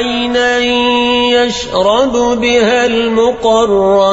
عَيْنًا يَشْرَبُ بِهَا الْمُقَرَّبُونَ